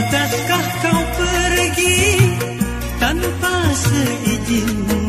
Pantaskah kau pergi tanpa seizinmu?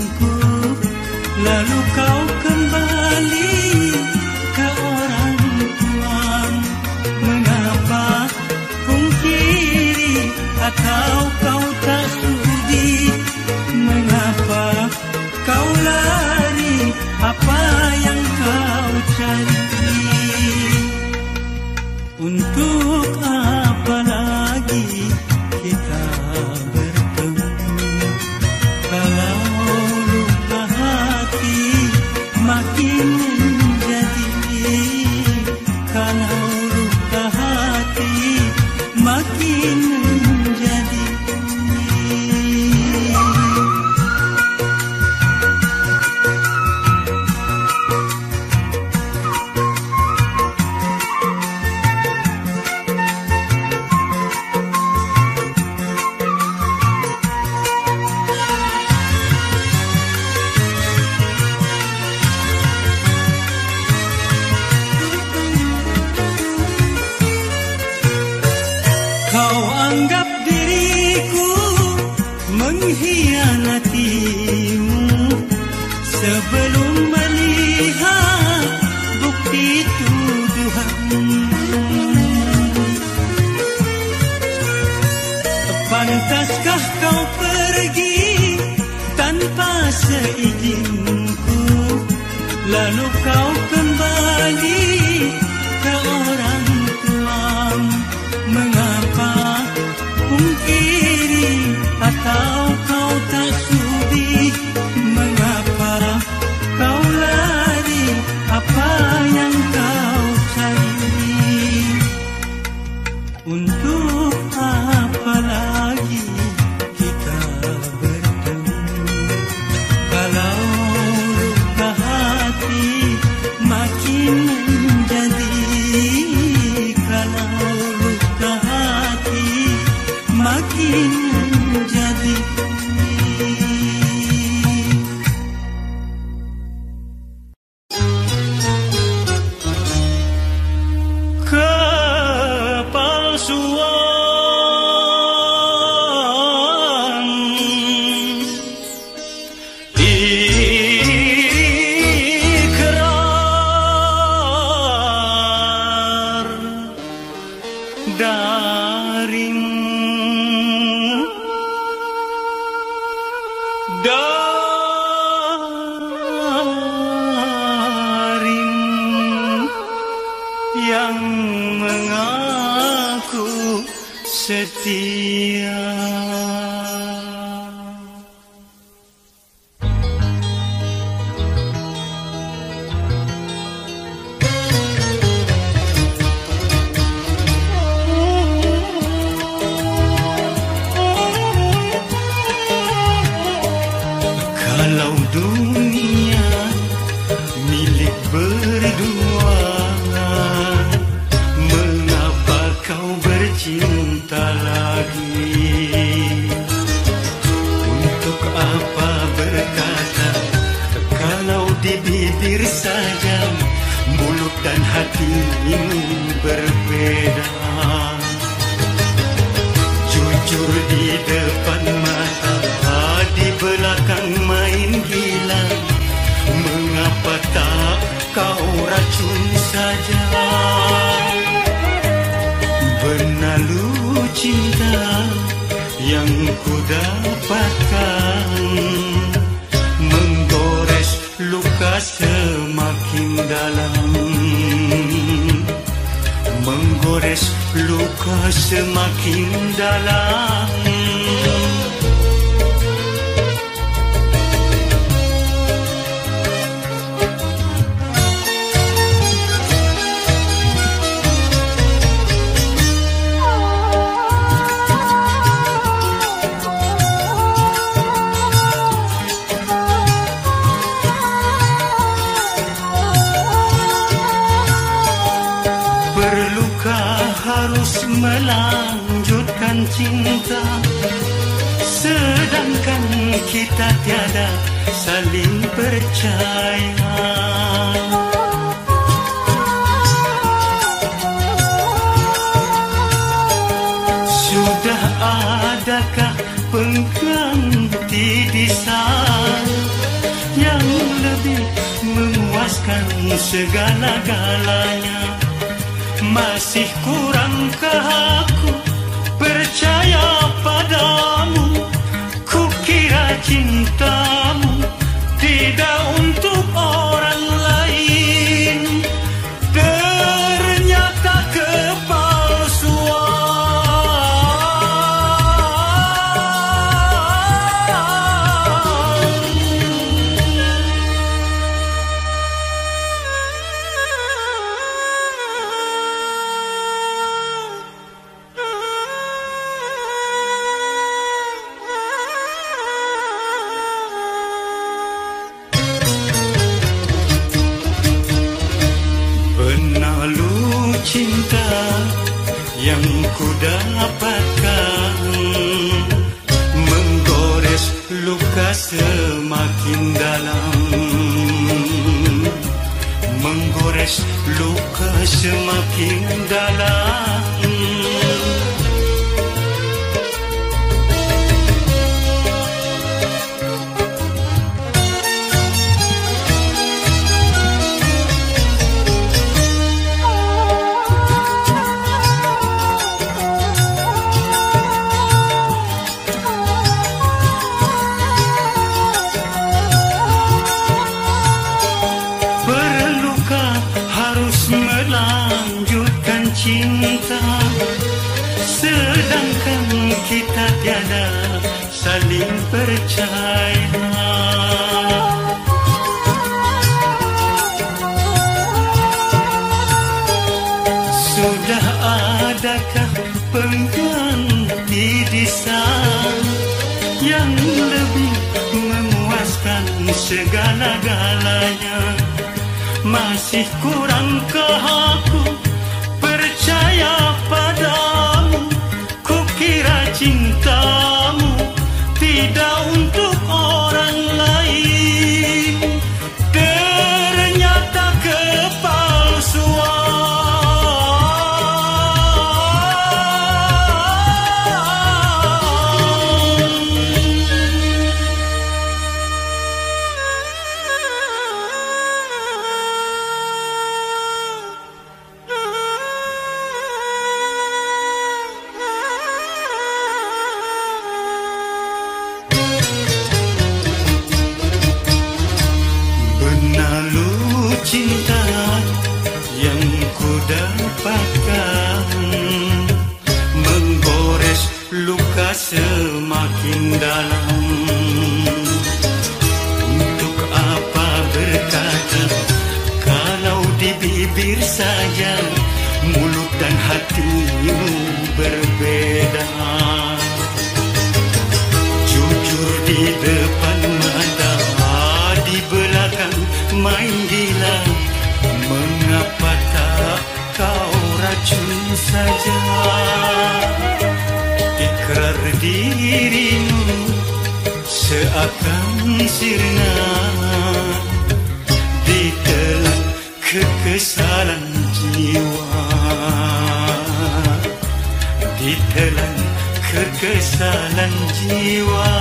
semakin dalam. cinta. Sedangkan kita tiada saling percaya. Sudah adakah pengganti di sana Yang lebih memuaskan segala-galanya Masih kurangkah aku? padamu Kukira cintamu dirimu seakan sirna di telah kekesalan jiwa di telah kekesalan jiwa.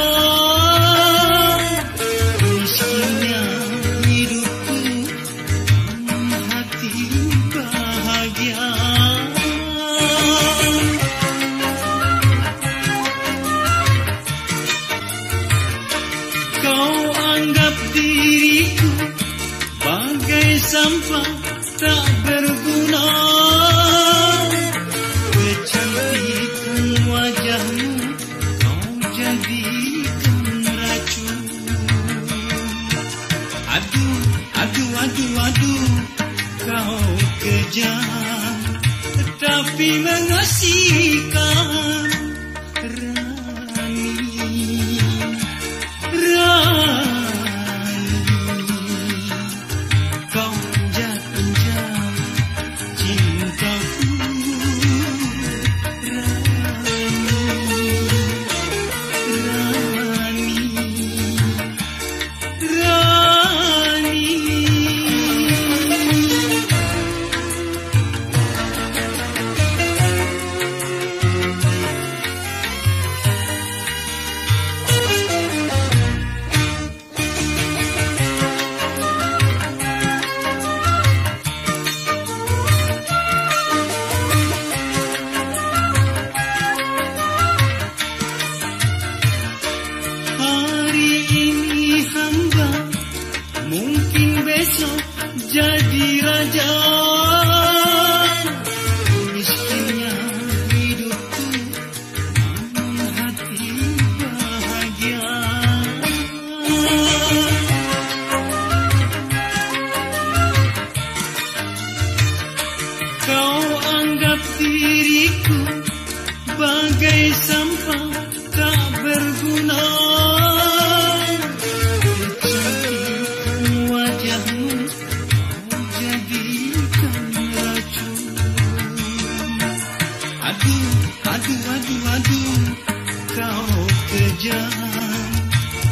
Oh. Aduh, aduh, aduh, aduh kau kejam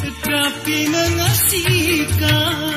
Tetapi mengasihkan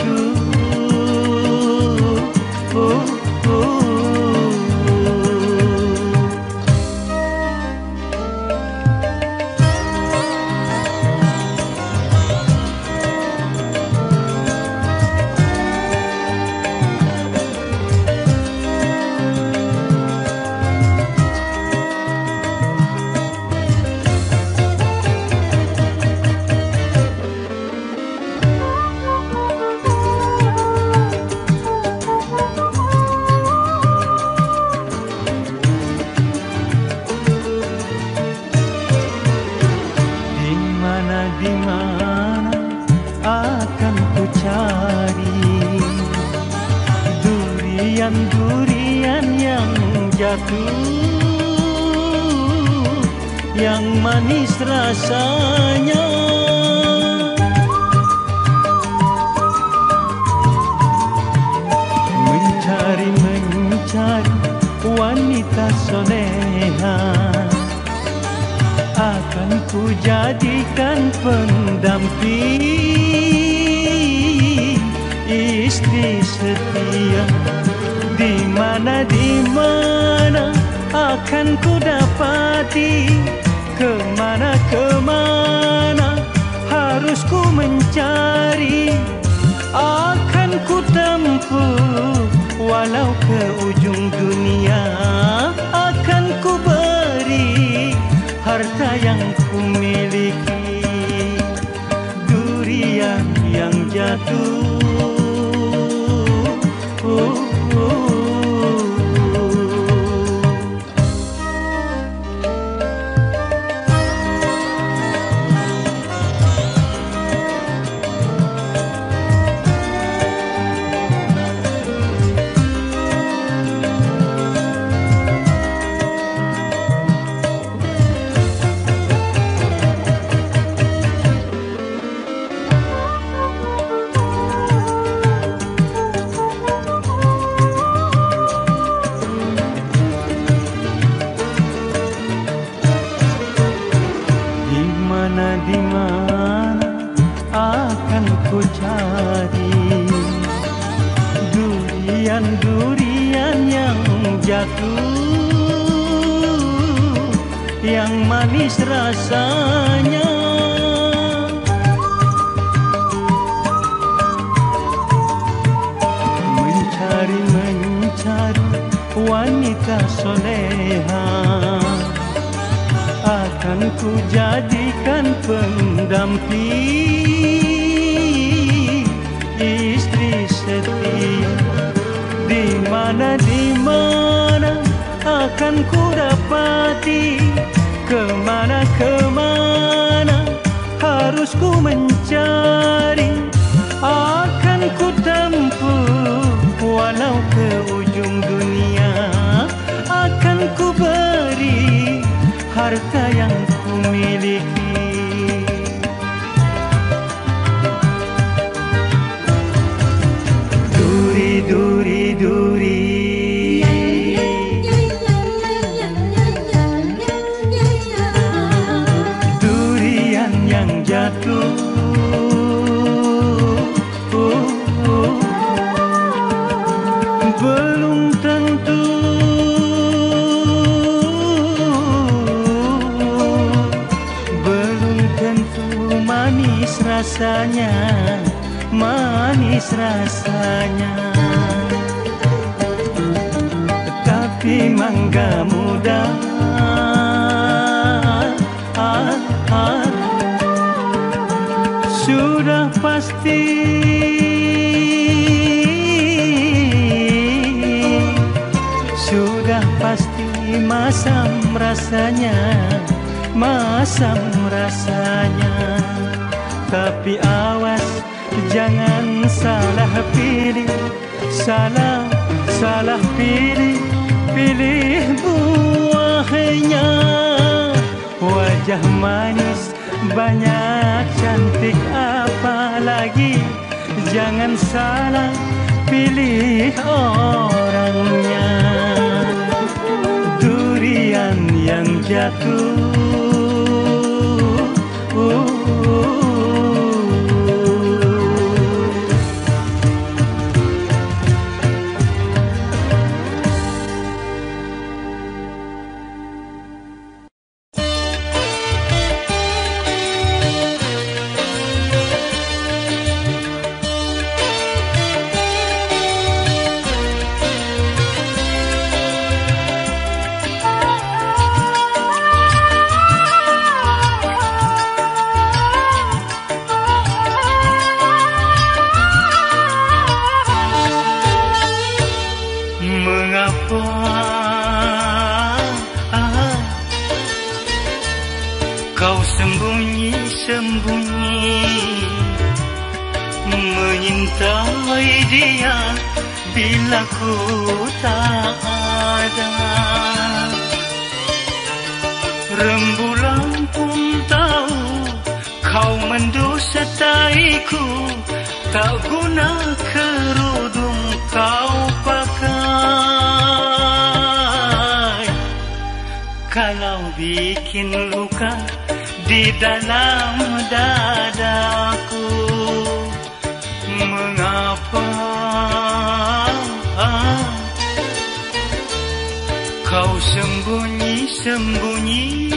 yang pasti. Sudah pasti masam rasanya Masam rasanya. Tapi awas jangan salah pilih Salah, salah pilih Pilih buahnya. Wajah manis banyak cantik apa lagi. Jangan salah pilih orangnya. Durian yang jatuh. Uh. 生不你，生不你。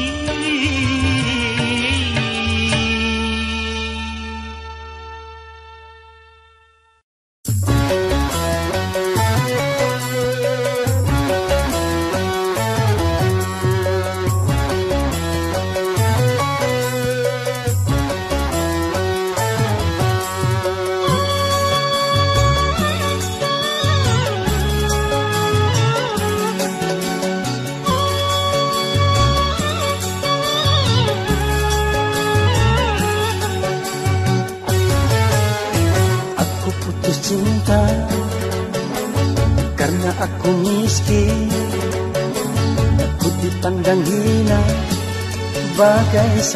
い。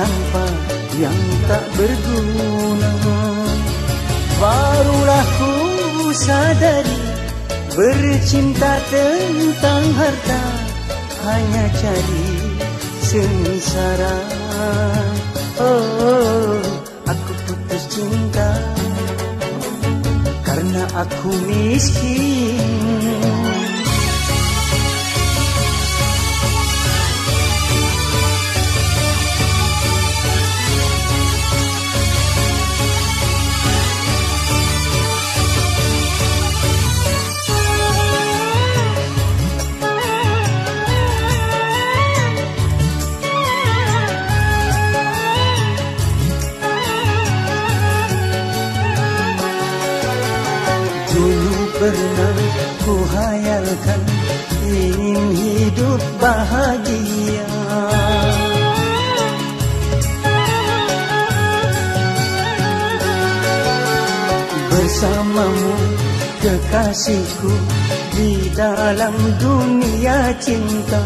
Sampah yang tak berguna. Barulah ku sadari Bercinta tentang harta Hanya cari sengsara. Oh, oh aku putus cinta Karena aku miskin kekasihku di dalam dunia cinta.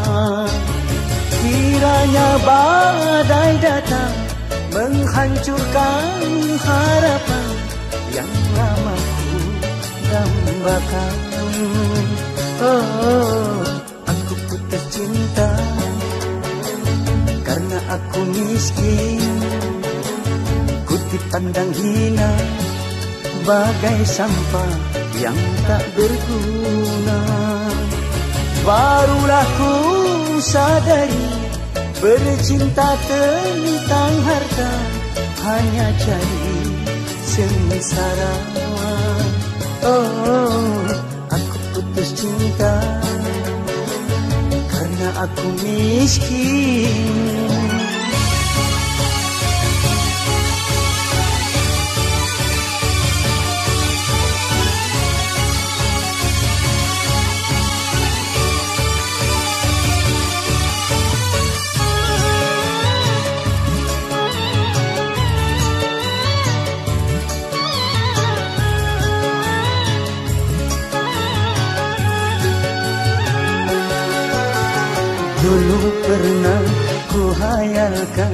Kiranya badai datang menghancurkan harapan yang lama dambakan Oh, aku putus cinta Karena aku miskin. Ku dipandang hina Bagai sampah yang tak berguna. Barulah ku sadari Bercinta tentang harta Hanya cari sengsara. Oh, aku putus cinta Karena aku miskin Dulu pernah ku hayalkan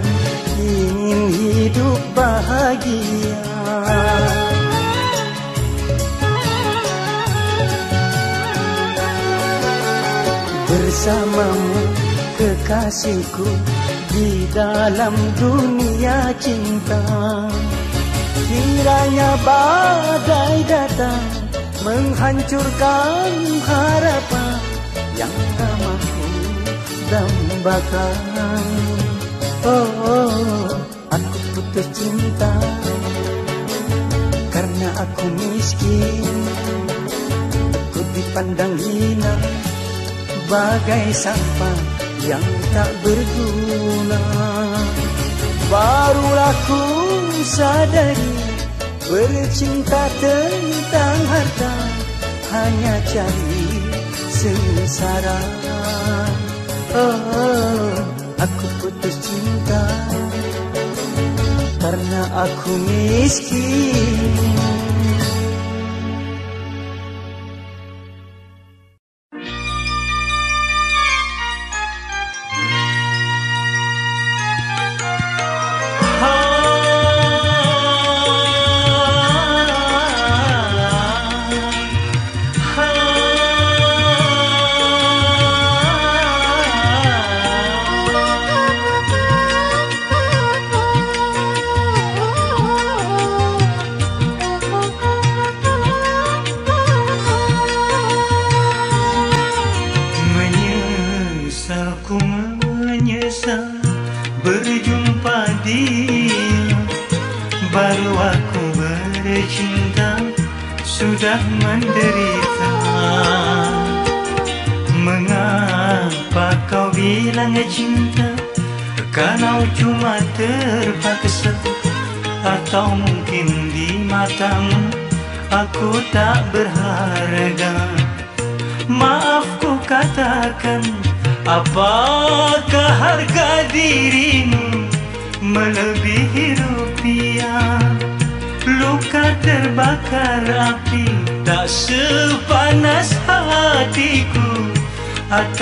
ingin hidup bahagia. Bersamamu kekasihku di dalam dunia cinta. Kiranya badai datang menghancurkan harapan dambakan oh, oh, aku putus cinta Karena aku miskin. Aku dipandang hina Bagai sampah yang tak berguna. Barulah ku sadari Bercinta tentang harta Hanya cari sengsara oh, aku putus cinta karena aku miskin.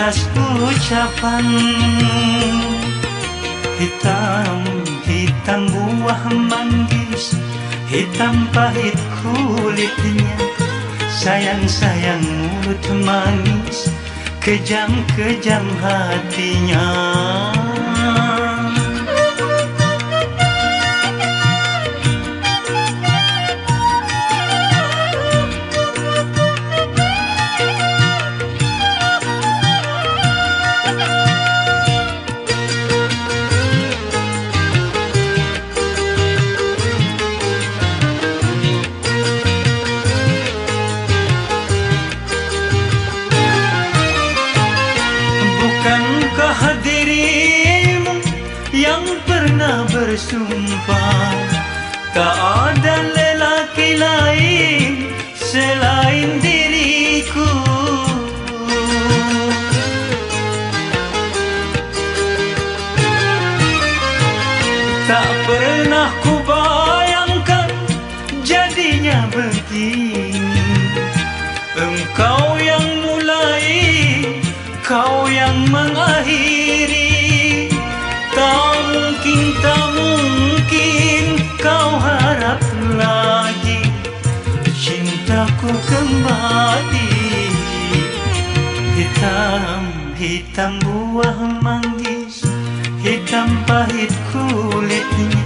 Atas ucapan. Hitam, hitam buah manggis Hitam pahit kulitnya. Sayang-sayang mulut manis Kejam-kejam hatinya bersumpah. Tak ada lelaki lain selain diriku. Tak pernah ku bayangkan jadinya begini. Engkau yang mulai, kau yang mengakhiri kau harap lagi. Cintaku kembali. Hitam, hitam buah manggis. Hitam pahit kulitnya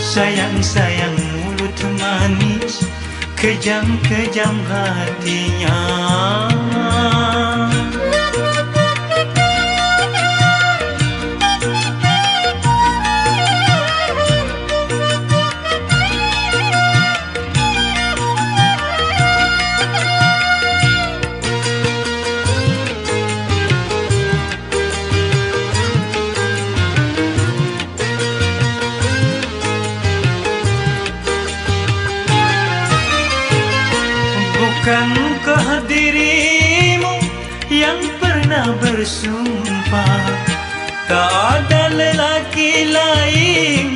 Sayang-sayang mulut manis. Kejam-kejam hatinya ada lelaki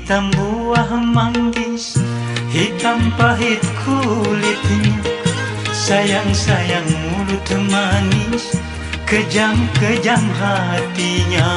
hitam buah manggis Hitam pahit kulitnya. Sayang-sayang mulut manis Kejam-kejam hatinya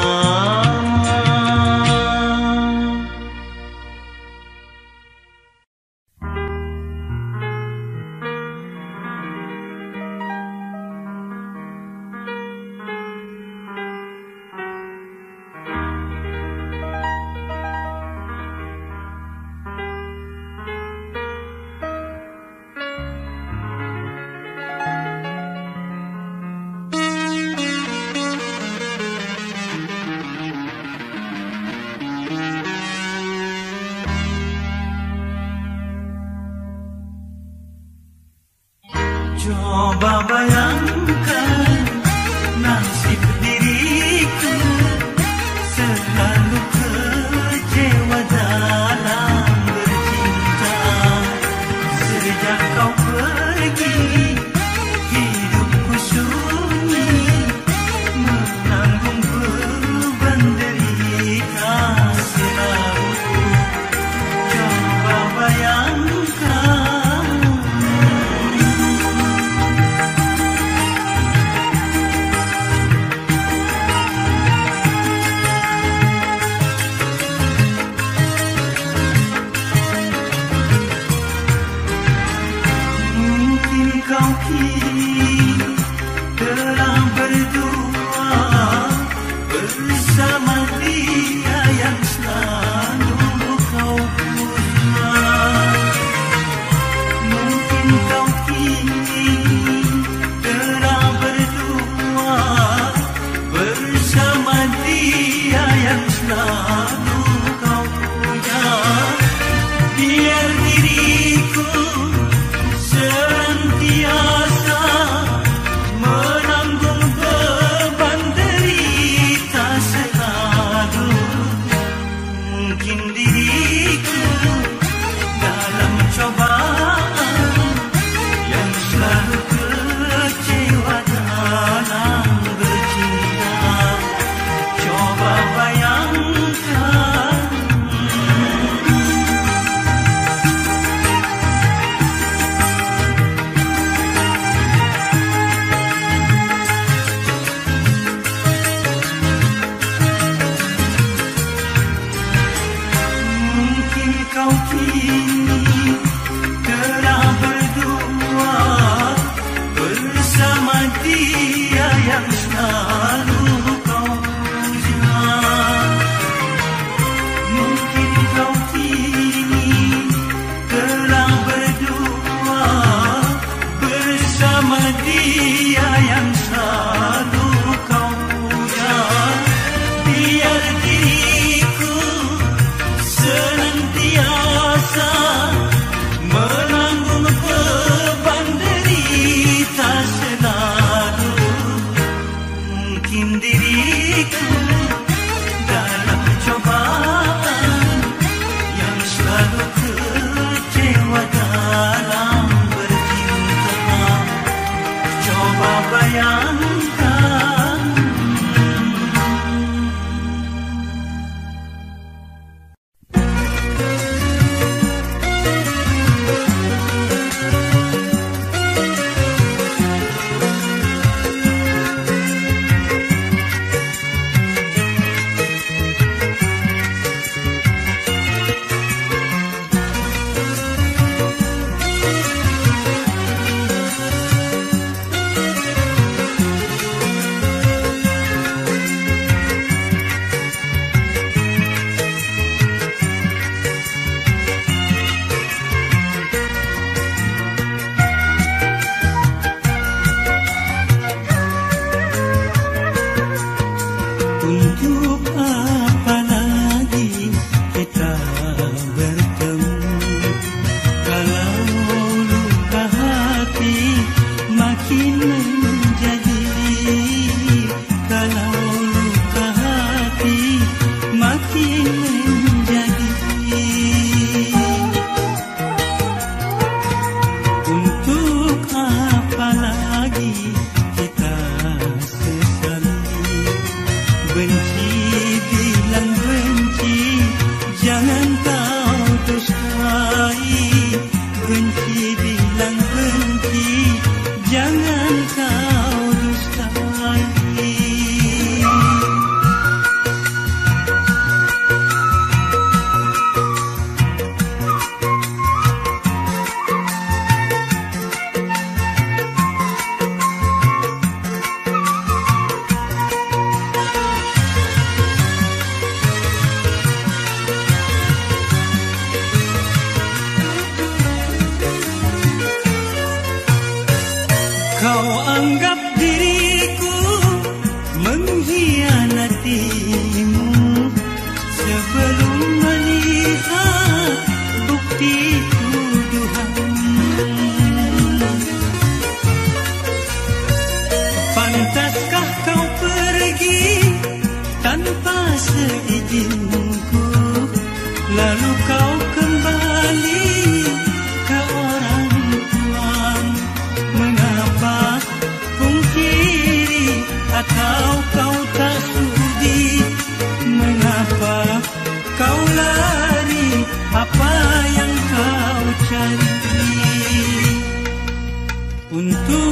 Kau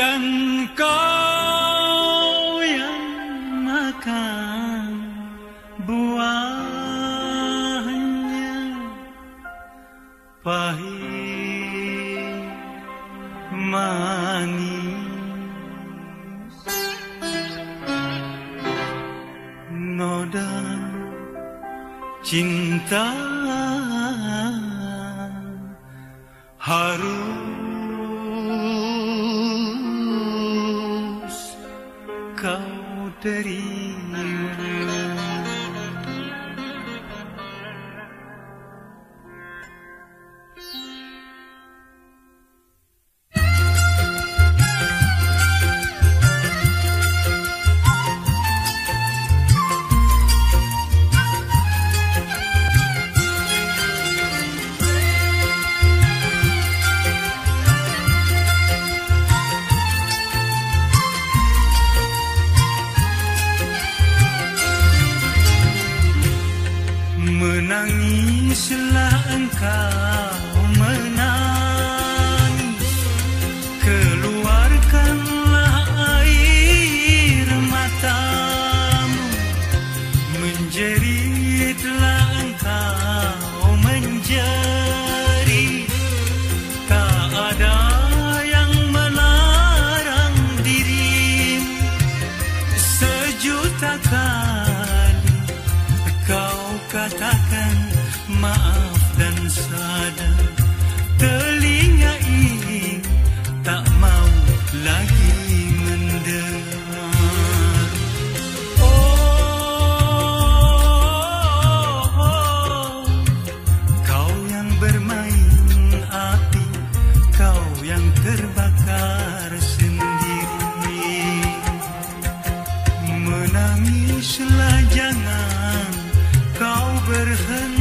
dan kau yang makan buahnya pahit manis noda cinta harum. தெரிய Kau berhenti.